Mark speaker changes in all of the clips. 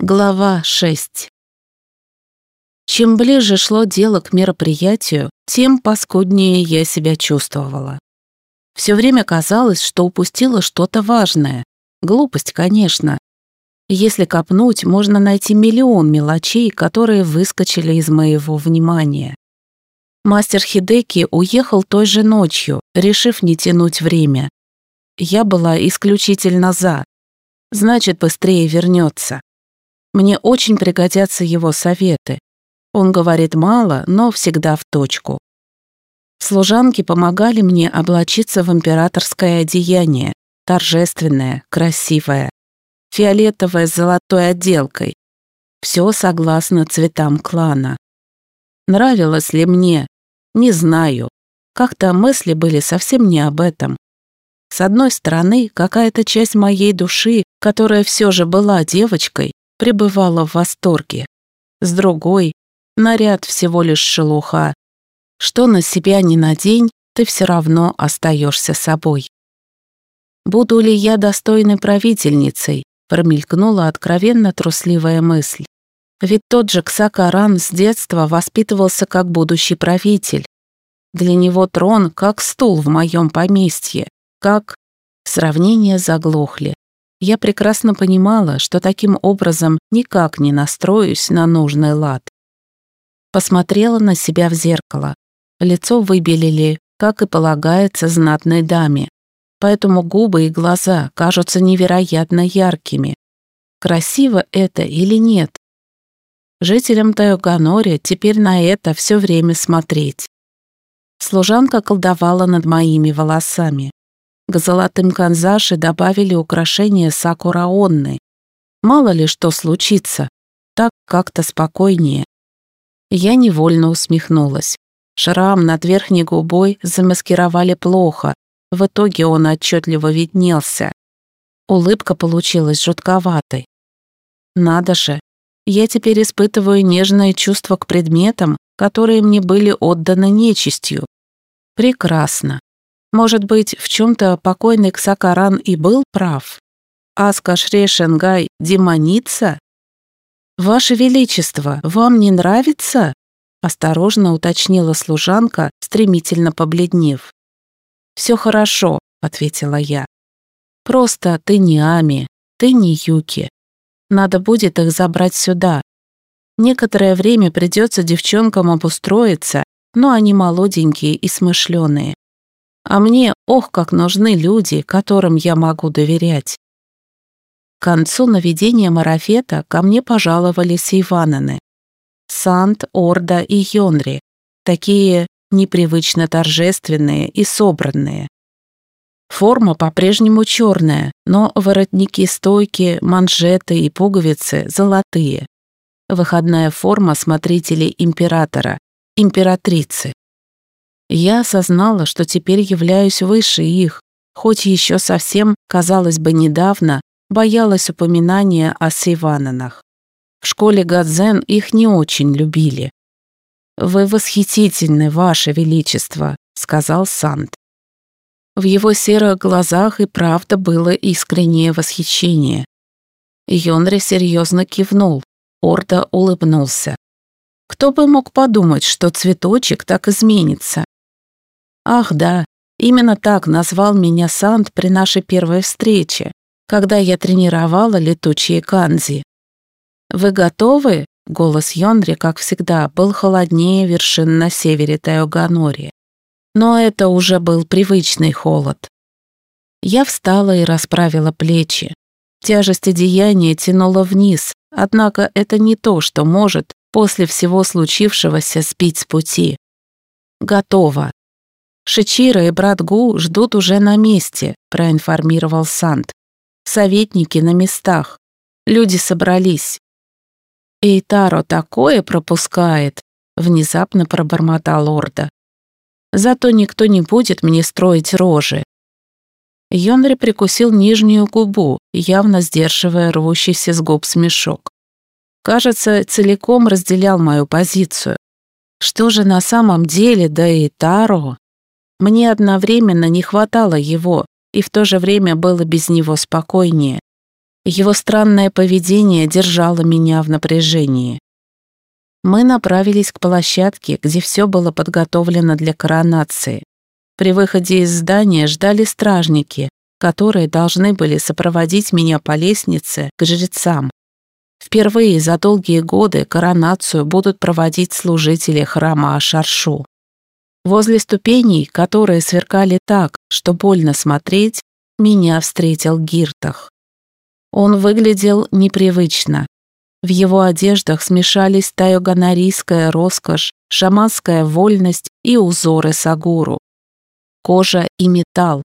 Speaker 1: Глава 6 Чем ближе шло дело к мероприятию, тем паскуднее я себя чувствовала. Все время казалось, что упустила что-то важное. Глупость, конечно. Если копнуть, можно найти миллион мелочей, которые выскочили из моего внимания. Мастер Хидеки уехал той же ночью, решив не тянуть время. Я была исключительно за. Значит, быстрее вернется. Мне очень пригодятся его советы. Он говорит мало, но всегда в точку. Служанки помогали мне облачиться в императорское одеяние, торжественное, красивое, фиолетовое с золотой отделкой. Все согласно цветам клана. Нравилось ли мне? Не знаю. Как-то мысли были совсем не об этом. С одной стороны, какая-то часть моей души, которая все же была девочкой, пребывала в восторге. С другой, наряд всего лишь шелуха. Что на себя не надень, ты все равно остаешься собой. «Буду ли я достойной правительницей?» промелькнула откровенно трусливая мысль. Ведь тот же Ксакаран с детства воспитывался как будущий правитель. Для него трон как стул в моем поместье, как... Сравнения заглохли. Я прекрасно понимала, что таким образом никак не настроюсь на нужный лад. Посмотрела на себя в зеркало. Лицо выбелили, как и полагается знатной даме. Поэтому губы и глаза кажутся невероятно яркими. Красиво это или нет? Жителям Тайоганори теперь на это все время смотреть. Служанка колдовала над моими волосами. К золотым канзаши добавили украшения сакураонны. Мало ли что случится, так как-то спокойнее. Я невольно усмехнулась. Шрам над верхней губой замаскировали плохо, в итоге он отчетливо виднелся. Улыбка получилась жутковатой. Надо же, я теперь испытываю нежное чувство к предметам, которые мне были отданы нечистью. Прекрасно. Может быть, в чем-то покойный Ксакаран и был прав? Аска Шре Шенгай демоница? «Ваше Величество, вам не нравится?» осторожно уточнила служанка, стремительно побледнев. «Все хорошо», — ответила я. «Просто ты не Ами, ты не Юки. Надо будет их забрать сюда. Некоторое время придется девчонкам обустроиться, но они молоденькие и смышленые. А мне, ох, как нужны люди, которым я могу доверять. К концу наведения марафета ко мне пожаловали Сейвананы. Сант, Орда и Йонри. Такие непривычно торжественные и собранные. Форма по-прежнему черная, но воротники стойки, манжеты и пуговицы золотые. Выходная форма смотрителей императора, императрицы. Я осознала, что теперь являюсь выше их, хоть еще совсем, казалось бы, недавно боялась упоминания о Сейвананах. В школе Гадзен их не очень любили. «Вы восхитительны, Ваше Величество», — сказал Сант. В его серых глазах и правда было искреннее восхищение. Йонри серьезно кивнул, Орда улыбнулся. Кто бы мог подумать, что цветочек так изменится? Ах да, именно так назвал меня Сант при нашей первой встрече, когда я тренировала летучие канзи. «Вы готовы?» — голос Йонри, как всегда, был холоднее вершин на севере Тайоганори. Но это уже был привычный холод. Я встала и расправила плечи. Тяжесть одеяния тянула вниз, однако это не то, что может после всего случившегося сбить с пути. Готово. Шичира и брат Гу ждут уже на месте, проинформировал Сант. Советники на местах. Люди собрались. Эйтаро такое пропускает, внезапно пробормотал Орда. Зато никто не будет мне строить рожи. Йонри прикусил нижнюю губу, явно сдерживая рвущийся с губ смешок. Кажется, целиком разделял мою позицию. Что же на самом деле, да и Таро? Мне одновременно не хватало его, и в то же время было без него спокойнее. Его странное поведение держало меня в напряжении. Мы направились к площадке, где все было подготовлено для коронации. При выходе из здания ждали стражники, которые должны были сопроводить меня по лестнице к жрецам. Впервые за долгие годы коронацию будут проводить служители храма Ашаршу. Возле ступеней, которые сверкали так, что больно смотреть, меня встретил Гиртах. Он выглядел непривычно. В его одеждах смешались тайоганарийская роскошь, шаманская вольность и узоры сагуру. Кожа и металл.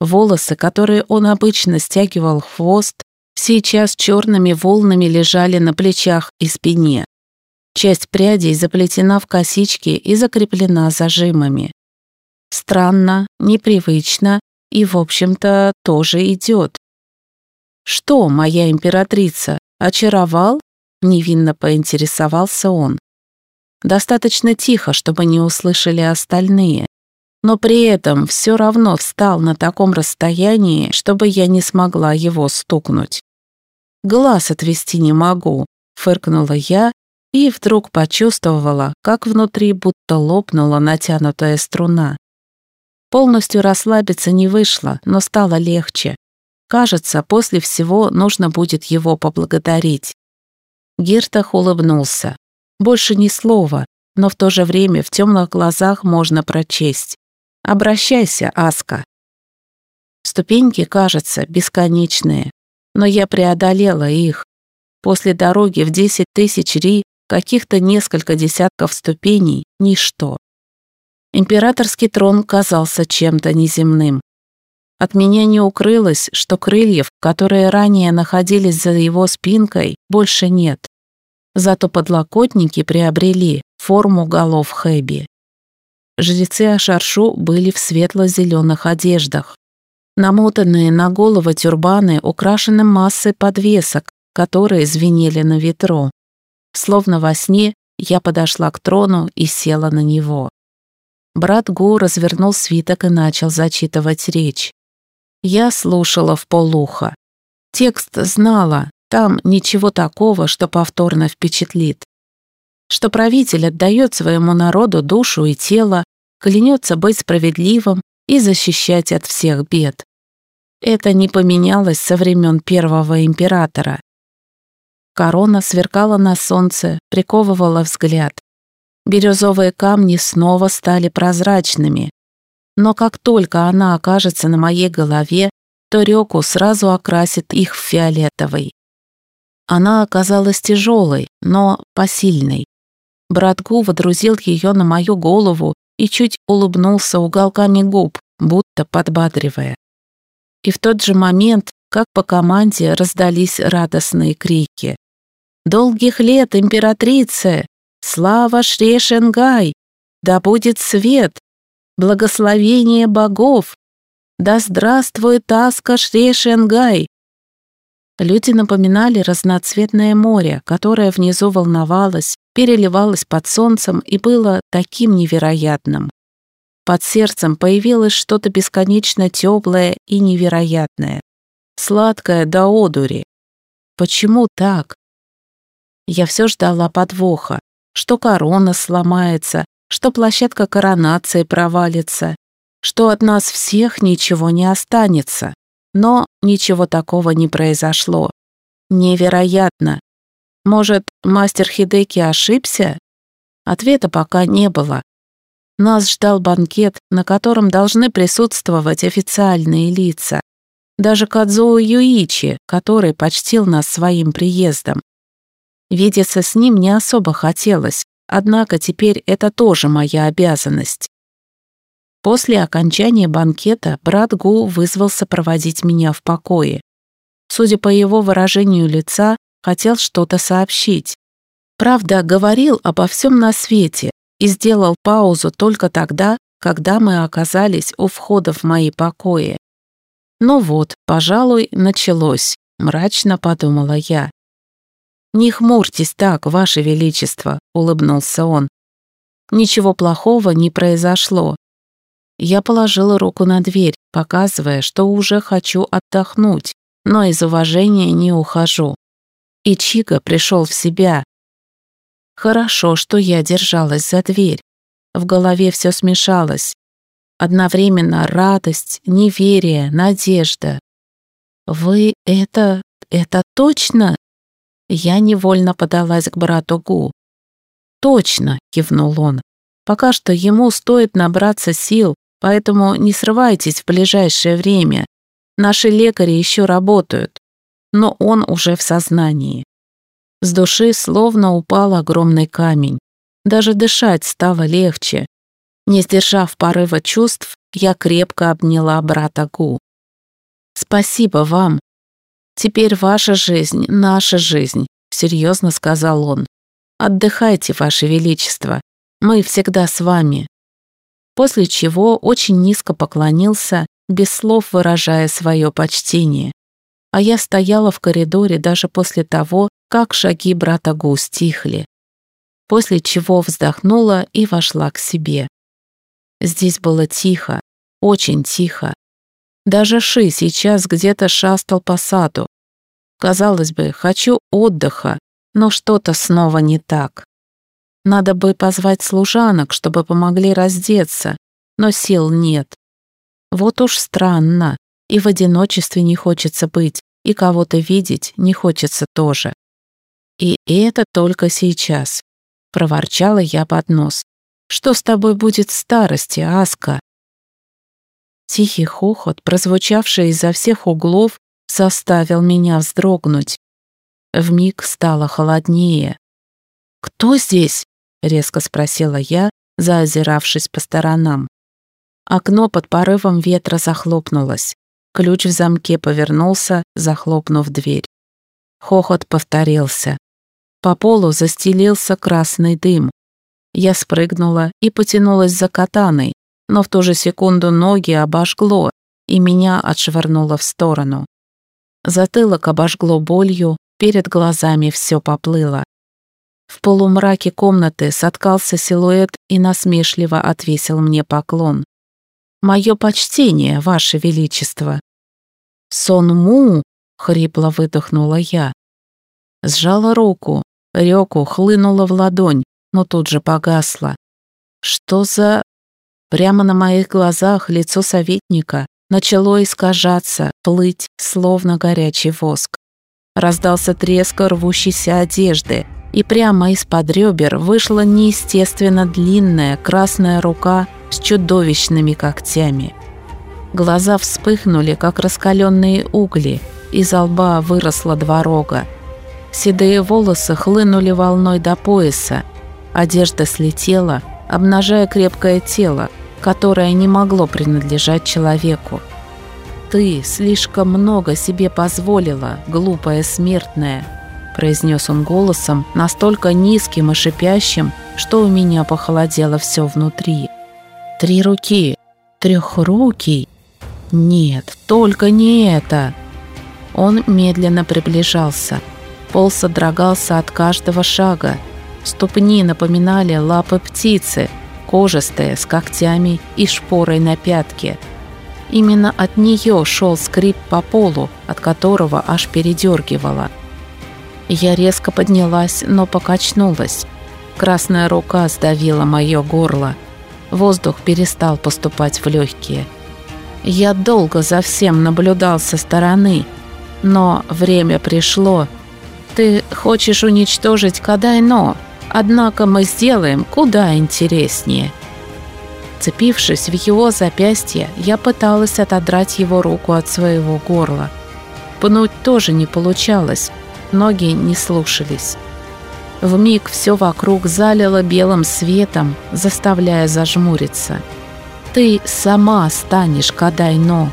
Speaker 1: Волосы, которые он обычно стягивал хвост, сейчас черными волнами лежали на плечах и спине. Часть прядей заплетена в косички и закреплена зажимами. Странно, непривычно и, в общем-то, тоже идет. «Что, моя императрица, очаровал?» — невинно поинтересовался он. Достаточно тихо, чтобы не услышали остальные, но при этом все равно встал на таком расстоянии, чтобы я не смогла его стукнуть. «Глаз отвести не могу», — фыркнула я и вдруг почувствовала, как внутри будто лопнула натянутая струна. Полностью расслабиться не вышло, но стало легче. Кажется, после всего нужно будет его поблагодарить. Гиртах улыбнулся. Больше ни слова, но в то же время в темных глазах можно прочесть. «Обращайся, Аска». Ступеньки, кажется, бесконечные, но я преодолела их. После дороги в десять тысяч ри каких-то несколько десятков ступеней — ничто. Императорский трон казался чем-то неземным. От меня не укрылось, что крыльев, которые ранее находились за его спинкой, больше нет. Зато подлокотники приобрели форму голов Хэби. Жрецы Ашаршу были в светло-зеленых одеждах. Намотанные на головы тюрбаны украшены массой подвесок, которые звенели на ветру. Словно во сне я подошла к трону и села на него. Брат Гу развернул свиток и начал зачитывать речь. Я слушала в полуха. Текст знала, там ничего такого, что повторно впечатлит. Что правитель отдает своему народу душу и тело, клянется быть справедливым и защищать от всех бед. Это не поменялось со времен первого императора. Корона сверкала на солнце, приковывала взгляд. Бирюзовые камни снова стали прозрачными. Но как только она окажется на моей голове, то реку сразу окрасит их в фиолетовый. Она оказалась тяжелой, но посильной. Брат Гу водрузил ее на мою голову и чуть улыбнулся уголками губ, будто подбадривая. И в тот же момент, как по команде, раздались радостные крики. «Долгих лет, императрице! Слава Шрешенгай! Да будет свет! Благословение богов! Да здравствует Аска Шрешенгай!» Люди напоминали разноцветное море, которое внизу волновалось, переливалось под солнцем и было таким невероятным. Под сердцем появилось что-то бесконечно теплое и невероятное. Сладкое до одури. Почему так? Я все ждала подвоха, что корона сломается, что площадка коронации провалится, что от нас всех ничего не останется. Но ничего такого не произошло. Невероятно. Может, мастер Хидеки ошибся? Ответа пока не было. Нас ждал банкет, на котором должны присутствовать официальные лица. Даже Кадзоу Юичи, который почтил нас своим приездом. Видеться с ним не особо хотелось, однако теперь это тоже моя обязанность. После окончания банкета брат Гу вызвался проводить меня в покое. Судя по его выражению лица, хотел что-то сообщить. Правда, говорил обо всем на свете и сделал паузу только тогда, когда мы оказались у входа в мои покои. Ну вот, пожалуй, началось, мрачно подумала я. «Не хмурьтесь так, Ваше Величество», — улыбнулся он. «Ничего плохого не произошло. Я положила руку на дверь, показывая, что уже хочу отдохнуть, но из уважения не ухожу. И Чика пришел в себя. Хорошо, что я держалась за дверь. В голове все смешалось. Одновременно радость, неверие, надежда. «Вы это... это точно?» Я невольно подалась к брату Гу. «Точно!» — кивнул он. «Пока что ему стоит набраться сил, поэтому не срывайтесь в ближайшее время. Наши лекари еще работают, но он уже в сознании». С души словно упал огромный камень. Даже дышать стало легче. Не сдержав порыва чувств, я крепко обняла брата Гу. «Спасибо вам. Теперь ваша жизнь — наша жизнь», — серьезно сказал он. «Отдыхайте, ваше величество. Мы всегда с вами». После чего очень низко поклонился, без слов выражая свое почтение. А я стояла в коридоре даже после того, как шаги брата Гу стихли. После чего вздохнула и вошла к себе. Здесь было тихо, очень тихо. Даже Ши сейчас где-то шастал по саду. Казалось бы, хочу отдыха, но что-то снова не так. Надо бы позвать служанок, чтобы помогли раздеться, но сил нет. Вот уж странно, и в одиночестве не хочется быть, и кого-то видеть не хочется тоже. И это только сейчас, проворчала я под нос. Что с тобой будет в старости, Аска? Тихий хохот, прозвучавший изо всех углов, заставил меня вздрогнуть. Вмиг стало холоднее. «Кто здесь?» — резко спросила я, заозиравшись по сторонам. Окно под порывом ветра захлопнулось. Ключ в замке повернулся, захлопнув дверь. Хохот повторился. По полу застелился красный дым. Я спрыгнула и потянулась за катаной, но в ту же секунду ноги обожгло, и меня отшвырнуло в сторону. Затылок обожгло болью, перед глазами все поплыло. В полумраке комнаты соткался силуэт и насмешливо отвесил мне поклон. «Мое почтение, Ваше Величество!» «Сон Му!» — хрипло выдохнула я. Сжала руку, реку хлынула в ладонь, но тут же погасла. «Что за...» Прямо на моих глазах лицо советника начало искажаться, плыть, словно горячий воск. Раздался треск рвущейся одежды, и прямо из-под ребер вышла неестественно длинная красная рука с чудовищными когтями. Глаза вспыхнули, как раскаленные угли, из лба выросло два рога. Седые волосы хлынули волной до пояса, одежда слетела, обнажая крепкое тело, которое не могло принадлежать человеку. «Ты слишком много себе позволила, глупая смертная», произнес он голосом, настолько низким и шипящим, что у меня похолодело все внутри. «Три руки! Трехрукий! Нет, только не это!» Он медленно приближался. Пол содрогался от каждого шага. Ступни напоминали лапы птицы – кожистая, с когтями и шпорой на пятке. Именно от нее шел скрип по полу, от которого аж передергивало. Я резко поднялась, но покачнулась. Красная рука сдавила мое горло. Воздух перестал поступать в легкие. Я долго за всем наблюдал со стороны, но время пришло. Ты хочешь уничтожить Кадайно, Однако мы сделаем куда интереснее. Цепившись в его запястье, я пыталась отодрать его руку от своего горла. Пнуть тоже не получалось, ноги не слушались. В миг все вокруг залило белым светом, заставляя зажмуриться. «Ты сама станешь Кадайно!»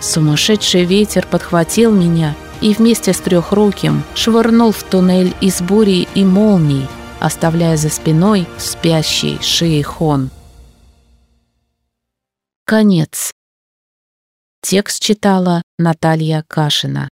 Speaker 1: Сумасшедший ветер подхватил меня и вместе с трехруким швырнул в туннель из бури и молний, оставляя за спиной спящий Шиихон. Конец. Текст читала Наталья Кашина.